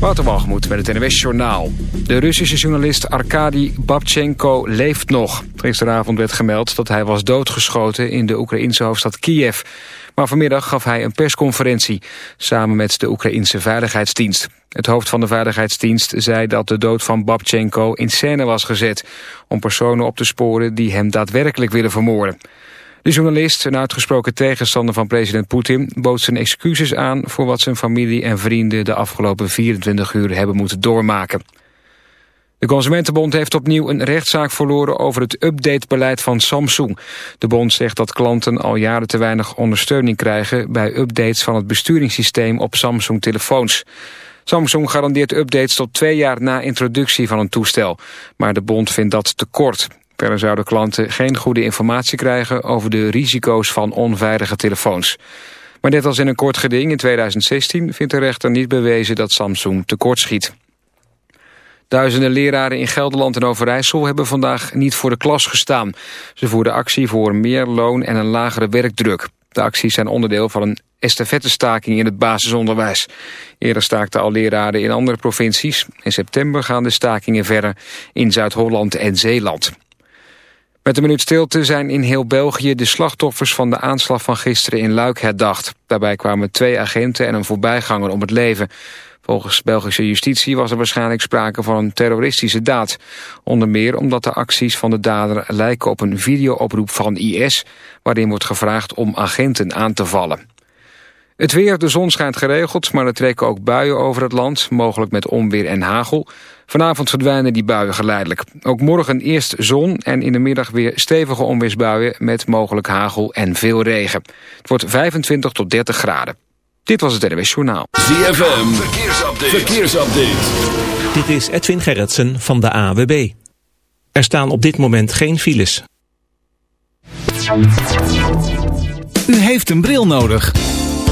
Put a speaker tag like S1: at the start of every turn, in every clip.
S1: Walgemoet met het NWS Journaal. De Russische journalist Arkady Babchenko leeft nog. Gisteravond werd gemeld dat hij was doodgeschoten in de Oekraïnse hoofdstad Kiev. Maar vanmiddag gaf hij een persconferentie samen met de Oekraïnse Veiligheidsdienst. Het hoofd van de Veiligheidsdienst zei dat de dood van Babchenko in scène was gezet... om personen op te sporen die hem daadwerkelijk willen vermoorden. De journalist, een uitgesproken tegenstander van president Poetin... bood zijn excuses aan voor wat zijn familie en vrienden... de afgelopen 24 uur hebben moeten doormaken. De Consumentenbond heeft opnieuw een rechtszaak verloren... over het updatebeleid van Samsung. De bond zegt dat klanten al jaren te weinig ondersteuning krijgen... bij updates van het besturingssysteem op Samsung-telefoons. Samsung garandeert updates tot twee jaar na introductie van een toestel. Maar de bond vindt dat te kort. Verder zouden klanten geen goede informatie krijgen over de risico's van onveilige telefoons. Maar net als in een kort geding in 2016 vindt de rechter niet bewezen dat Samsung tekortschiet. Duizenden leraren in Gelderland en Overijssel hebben vandaag niet voor de klas gestaan. Ze voerden actie voor meer loon en een lagere werkdruk. De acties zijn onderdeel van een estafettestaking in het basisonderwijs. Eerder staakten al leraren in andere provincies. In september gaan de stakingen verder in Zuid-Holland en Zeeland. Met een minuut stilte zijn in heel België de slachtoffers van de aanslag van gisteren in Luik herdacht. Daarbij kwamen twee agenten en een voorbijganger om het leven. Volgens Belgische justitie was er waarschijnlijk sprake van een terroristische daad. Onder meer omdat de acties van de dader lijken op een videooproep van IS... waarin wordt gevraagd om agenten aan te vallen. Het weer, de zon schijnt geregeld, maar er trekken ook buien over het land, mogelijk met onweer en hagel. Vanavond verdwijnen die buien geleidelijk. Ook morgen eerst zon en in de middag weer stevige onweersbuien met mogelijk hagel en veel regen. Het wordt 25 tot 30 graden. Dit was het NWS Journaal.
S2: ZFM, verkeersupdate. verkeersupdate.
S3: Dit is Edwin Gerritsen van de AWB. Er staan op dit moment geen files.
S4: U heeft een bril nodig.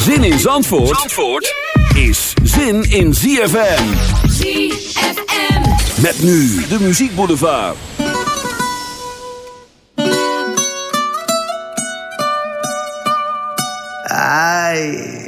S2: Zin in Zandvoort, Zandvoort is zin in ZFM.
S5: ZFM.
S2: Met nu de Boulevard.
S6: Ai.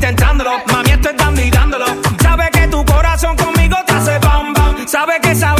S7: intentándolo. Mami, estoy tan dando y dándolo. Sabe que tu corazón conmigo te hace bam bam. Sabe que sabe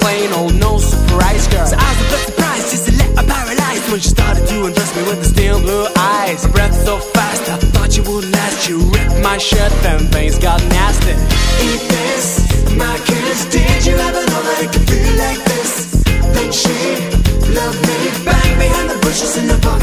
S8: plain old oh, no surprise girl. So I was a bit surprised, just to let little paralyze when she started to undress me with the steel blue eyes. Her breath so fast, I thought you would last. You ripped my shirt, then things got nasty. Eat this, my kiss. Did you ever know that it could feel like this? Then she loved me, bang behind the bushes in the park,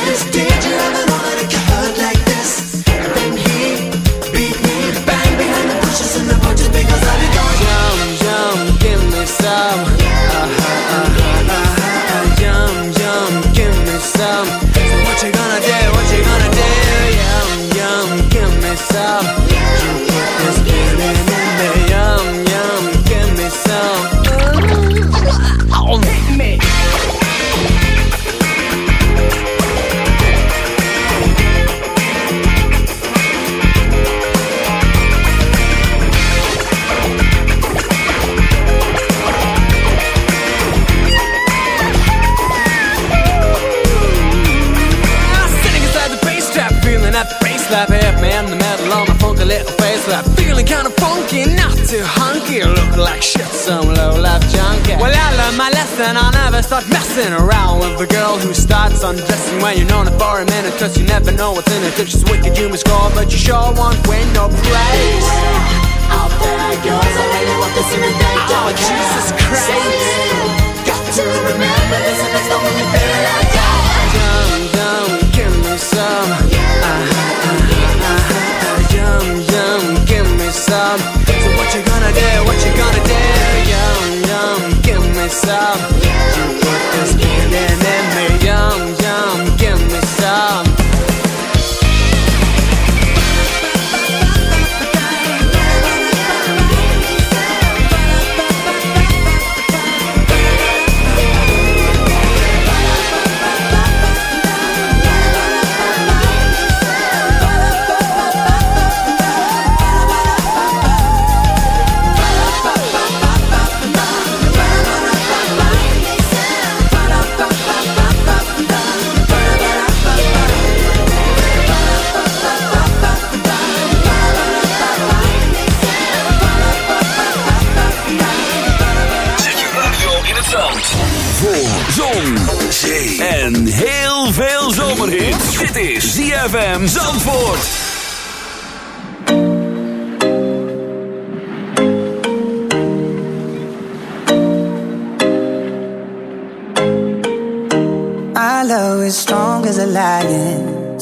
S8: Cause you never know what's in it If she's wicked you must call But you sure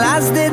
S9: lasted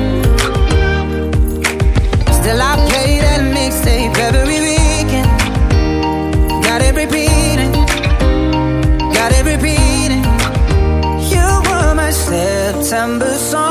S9: December song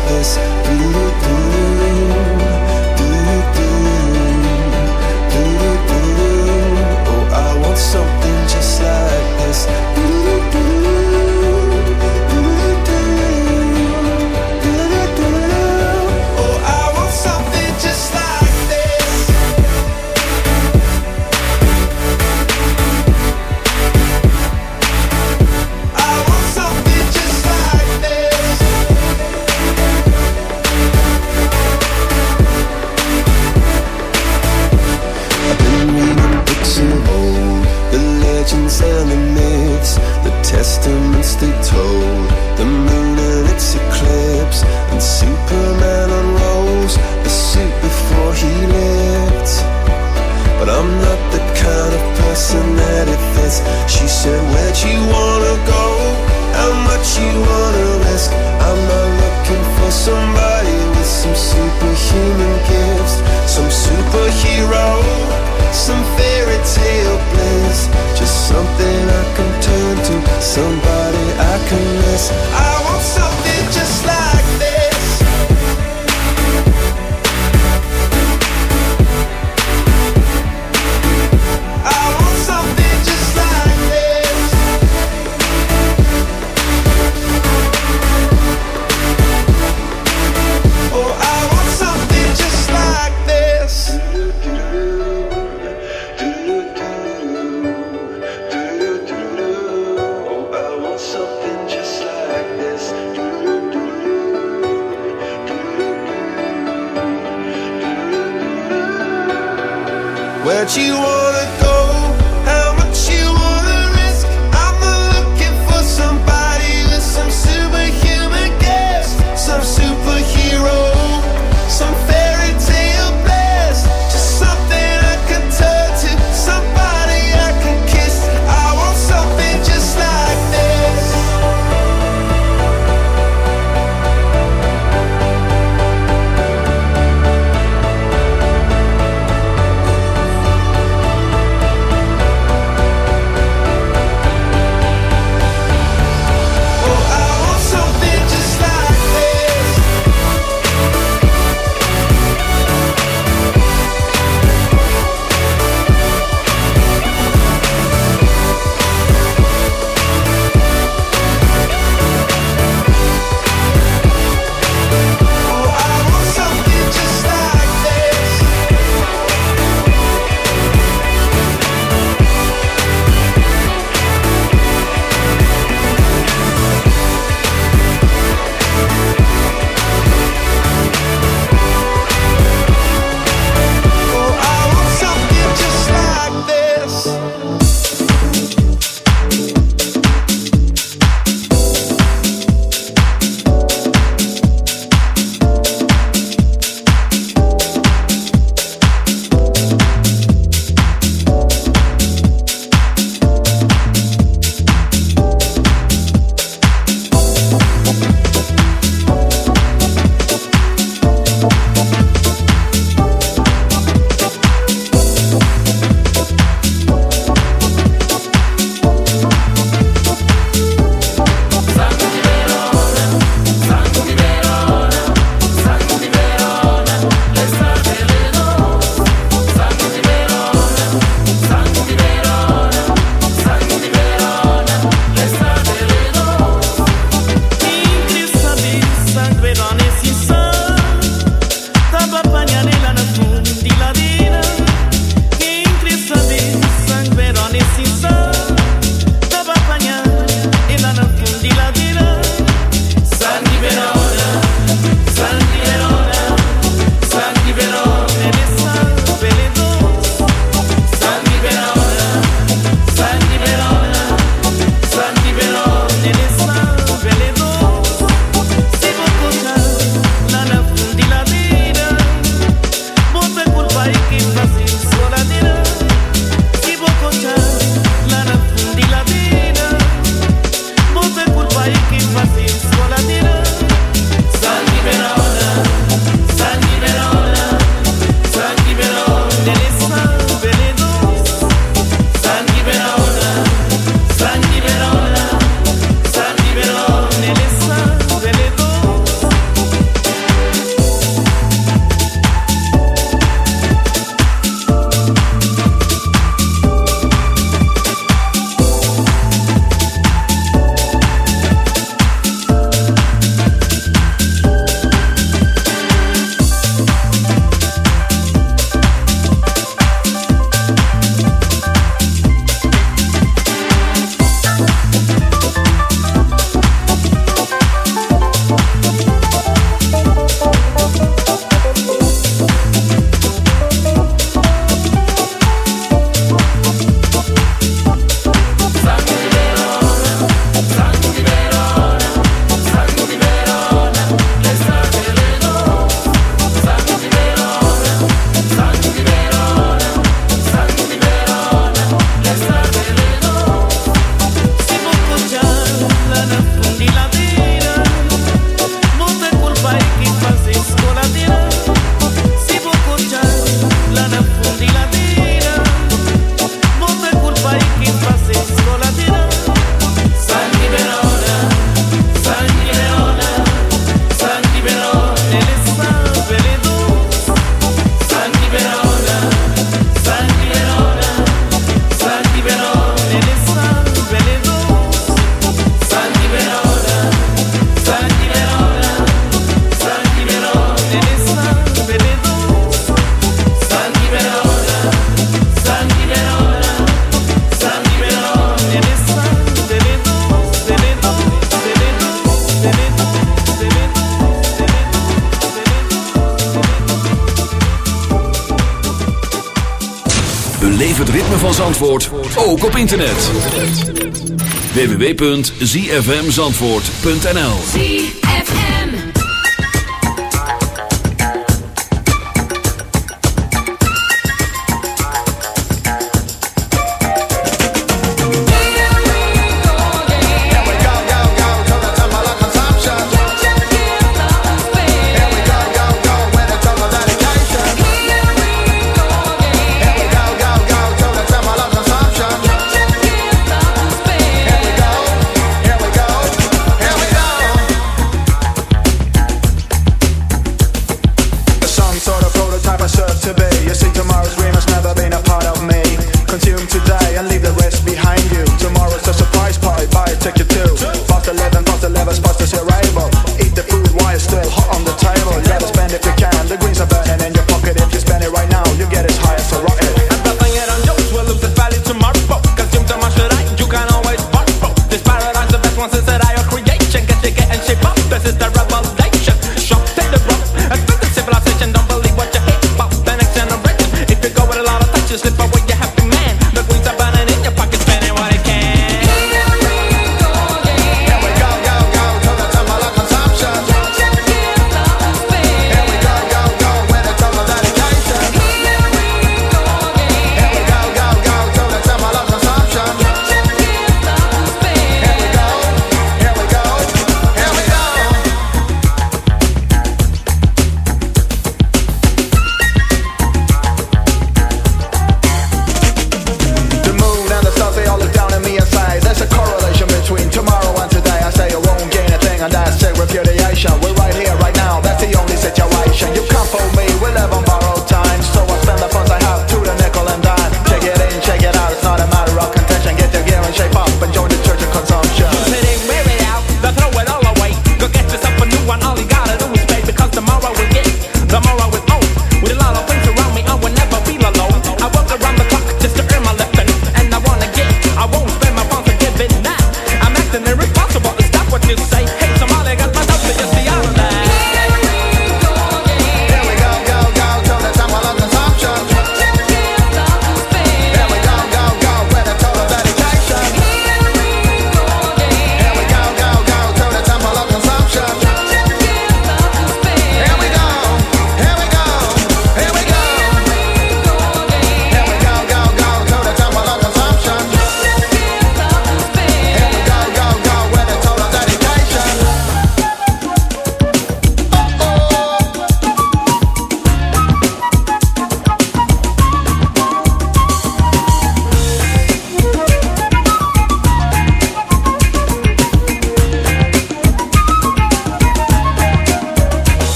S10: www.zfmzandvoort.nl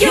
S11: you